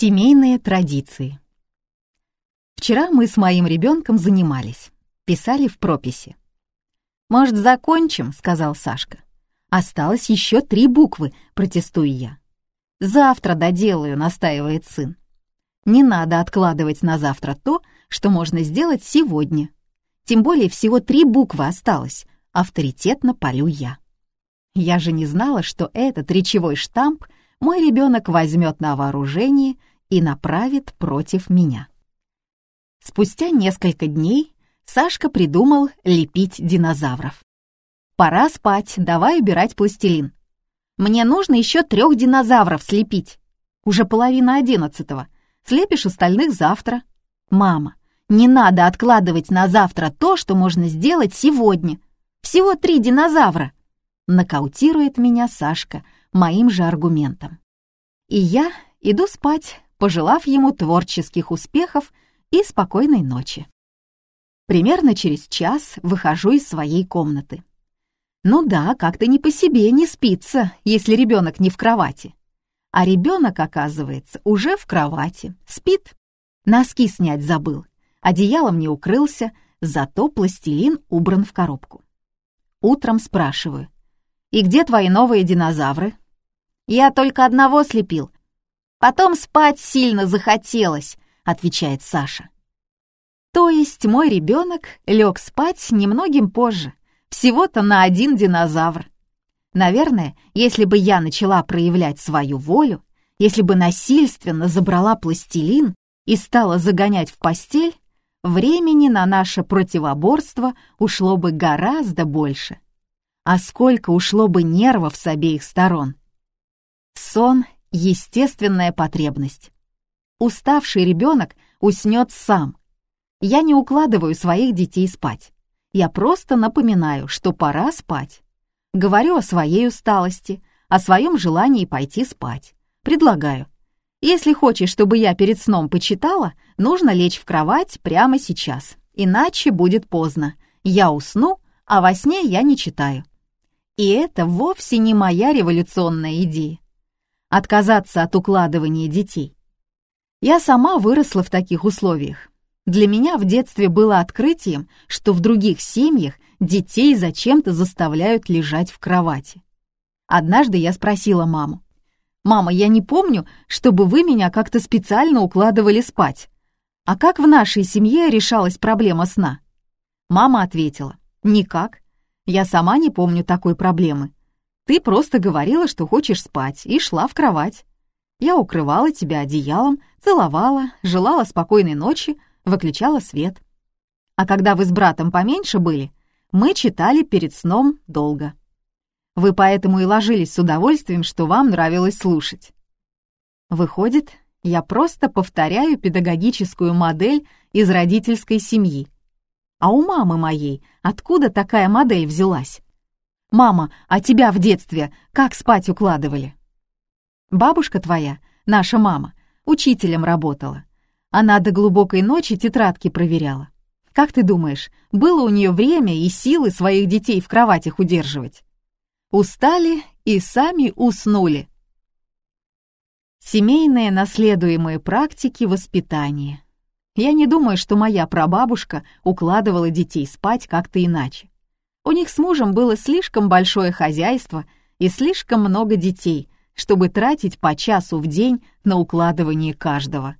Семейные традиции. Вчера мы с моим ребенком занимались, писали в прописи. «Может, закончим?» — сказал Сашка. «Осталось еще три буквы», — протестую я. «Завтра доделаю», — настаивает сын. «Не надо откладывать на завтра то, что можно сделать сегодня. Тем более всего три буквы осталось», — авторитетно полю я. Я же не знала, что этот речевой штамп мой ребенок возьмет на вооружение и направит против меня. Спустя несколько дней Сашка придумал лепить динозавров. «Пора спать, давай убирать пластилин. Мне нужно еще трех динозавров слепить. Уже половина одиннадцатого. Слепишь остальных завтра. Мама, не надо откладывать на завтра то, что можно сделать сегодня. Всего три динозавра. Нокаутирует меня Сашка моим же аргументом. И я иду спать, пожелав ему творческих успехов и спокойной ночи. Примерно через час выхожу из своей комнаты. Ну да, как-то не по себе не спится, если ребенок не в кровати. А ребенок, оказывается, уже в кровати, спит. Носки снять забыл, одеялом не укрылся, зато пластилин убран в коробку. Утром спрашиваю, «И где твои новые динозавры?» «Я только одного слепил. Потом спать сильно захотелось», — отвечает Саша. То есть мой ребенок лег спать немногим позже, всего-то на один динозавр. Наверное, если бы я начала проявлять свою волю, если бы насильственно забрала пластилин и стала загонять в постель, времени на наше противоборство ушло бы гораздо больше. А сколько ушло бы нервов с обеих сторон. Сон — естественная потребность. Уставший ребенок уснет сам, я не укладываю своих детей спать. Я просто напоминаю, что пора спать. Говорю о своей усталости, о своем желании пойти спать. Предлагаю. Если хочешь, чтобы я перед сном почитала, нужно лечь в кровать прямо сейчас. Иначе будет поздно. Я усну, а во сне я не читаю. И это вовсе не моя революционная идея. Отказаться от укладывания детей. Я сама выросла в таких условиях. Для меня в детстве было открытием, что в других семьях детей зачем-то заставляют лежать в кровати. Однажды я спросила маму, «Мама, я не помню, чтобы вы меня как-то специально укладывали спать. А как в нашей семье решалась проблема сна?» Мама ответила, «Никак. Я сама не помню такой проблемы. Ты просто говорила, что хочешь спать, и шла в кровать. Я укрывала тебя одеялом, целовала, желала спокойной ночи, выключала свет. А когда вы с братом поменьше были, мы читали перед сном долго. Вы поэтому и ложились с удовольствием, что вам нравилось слушать. Выходит, я просто повторяю педагогическую модель из родительской семьи. А у мамы моей откуда такая модель взялась? «Мама, а тебя в детстве как спать укладывали?» Бабушка твоя, наша мама, учителем работала. Она до глубокой ночи тетрадки проверяла. Как ты думаешь, было у нее время и силы своих детей в кроватях удерживать? Устали и сами уснули. Семейные наследуемые практики воспитания. Я не думаю, что моя прабабушка укладывала детей спать как-то иначе. У них с мужем было слишком большое хозяйство и слишком много детей, чтобы тратить по часу в день на укладывание каждого.